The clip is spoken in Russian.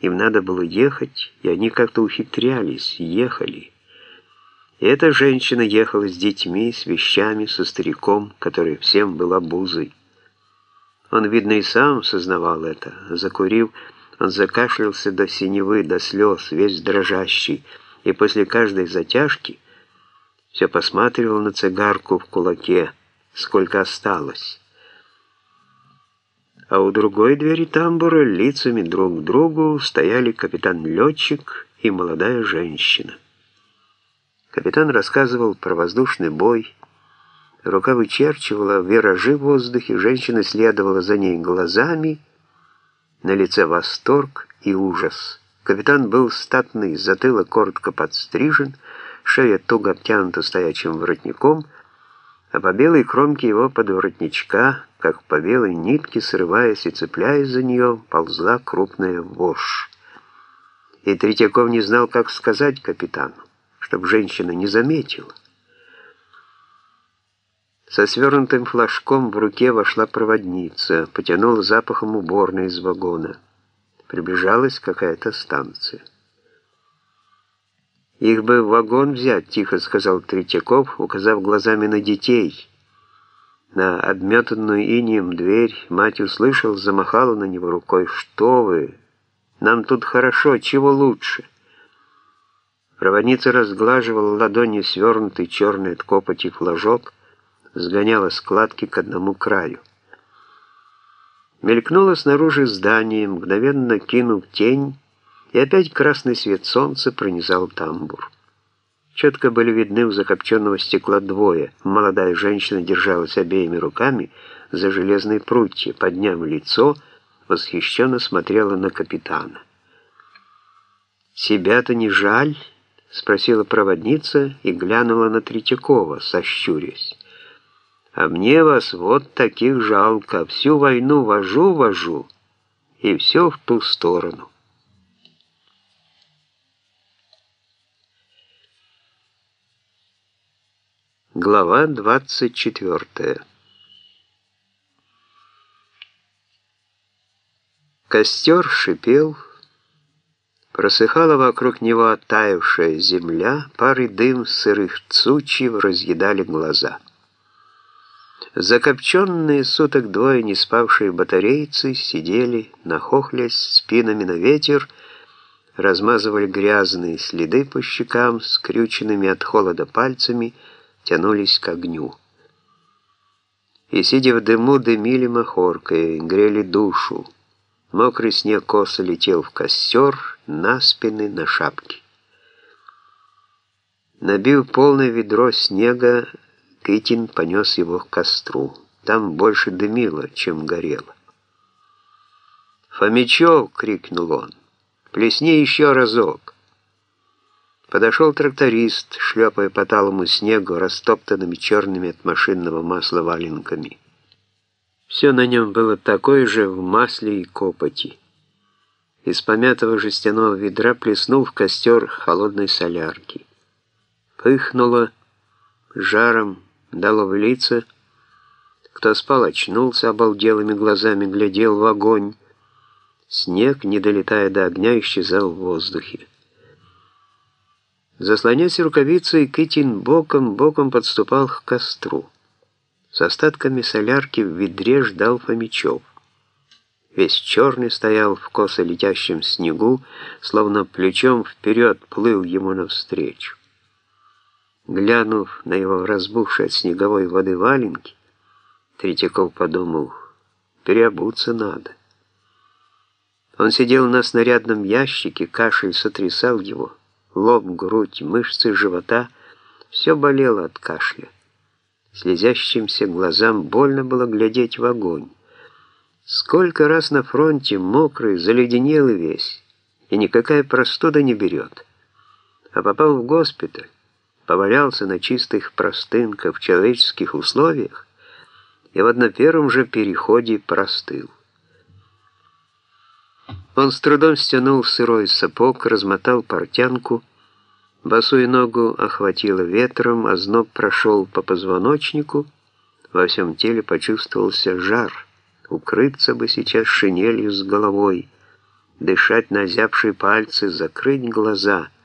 Им надо было ехать, и они как-то ухитрялись, ехали. И эта женщина ехала с детьми, с вещами, со стариком, который всем был обузой. Он, видно, и сам сознавал это. Закурив, он закашлялся до синевы, до слез, весь дрожащий, и после каждой затяжки все посматривал на цигарку в кулаке, сколько осталось. А у другой двери тамбура лицами друг к другу стояли капитан-летчик и молодая женщина. Капитан рассказывал про воздушный бой, Рука вычерчивала виражи в воздухе, женщина следовала за ней глазами, на лице восторг и ужас. Капитан был статный, затылок коротко подстрижен, шея туго обтянута стоячим воротником, а по белой кромке его подворотничка, как по белой нитке, срываясь и цепляясь за нее, ползла крупная вошь. И Третьяков не знал, как сказать капитану, чтобы женщина не заметила. Со свернутым флажком в руке вошла проводница, потянула запахом уборной из вагона. Приближалась какая-то станция. «Их бы в вагон взять», — тихо сказал Третьяков, указав глазами на детей. На обметанную инием дверь мать услышал, замахала на него рукой. «Что вы? Нам тут хорошо, чего лучше?» Проводница разглаживала ладонью свернутый черный от копоти флажок, сгоняла складки к одному краю. Мелькнуло снаружи здание, мгновенно кинув тень, и опять красный свет солнца пронизал тамбур. Четко были видны у закопченного стекла двое. Молодая женщина держалась обеими руками за железные прутья, подняв лицо, восхищенно смотрела на капитана. «Себя-то не жаль?» — спросила проводница и глянула на Третьякова, сощурясь. А мне вас вот таких жалко. Всю войну вожу-вожу, и все в ту сторону. Глава 24 Костер шипел, просыхала вокруг него оттаившая земля, пары дым сырых цучьев разъедали глаза. Закопченные суток двое не спавшие батарейцы сидели, нахохлясь спинами на ветер, размазывали грязные следы по щекам, скрюченными от холода пальцами, тянулись к огню. И, сидя в дыму, дымили махоркой, грели душу. Мокрый снег косо летел в костер, на спины, на шапки. Набив полное ведро снега, Кытин понес его к костру. Там больше дымило, чем горело. «Фомичев!» — крикнул он. «Плесни еще разок!» Подошел тракторист, шлепая по талому снегу, растоптанными черными от машинного масла валенками. Все на нем было такое же в масле и копоти. Из помятого жестяного ведра плеснул в костер холодной солярки. Пыхнуло жаром, дало в лица. Кто спал, очнулся, обалделыми глазами глядел в огонь. Снег, не долетая до огня, исчезал в воздухе. Заслонясь рукавицей, Китин боком-боком подступал к костру. С остатками солярки в ведре ждал Фомичев. Весь черный стоял в косо летящем снегу, словно плечом вперед плыл ему навстречу. Глянув на его разбухшие от снеговой воды валенки, Третьяков подумал, переобуться надо. Он сидел на снарядном ящике, кашель сотрясал его, лоб, грудь, мышцы живота, все болело от кашля. Слезящимся глазам больно было глядеть в огонь. Сколько раз на фронте мокрый, заледенелый весь, и никакая простуда не берет. А попал в госпиталь, повалялся на чистых простынках в человеческих условиях и вот на первом же переходе простыл. Он с трудом стянул сырой сапог, размотал портянку, босую ногу охватило ветром, а зноб прошел по позвоночнику, во всем теле почувствовался жар, укрыться бы сейчас шинелью с головой, дышать на озябшие пальцы, закрыть глаза —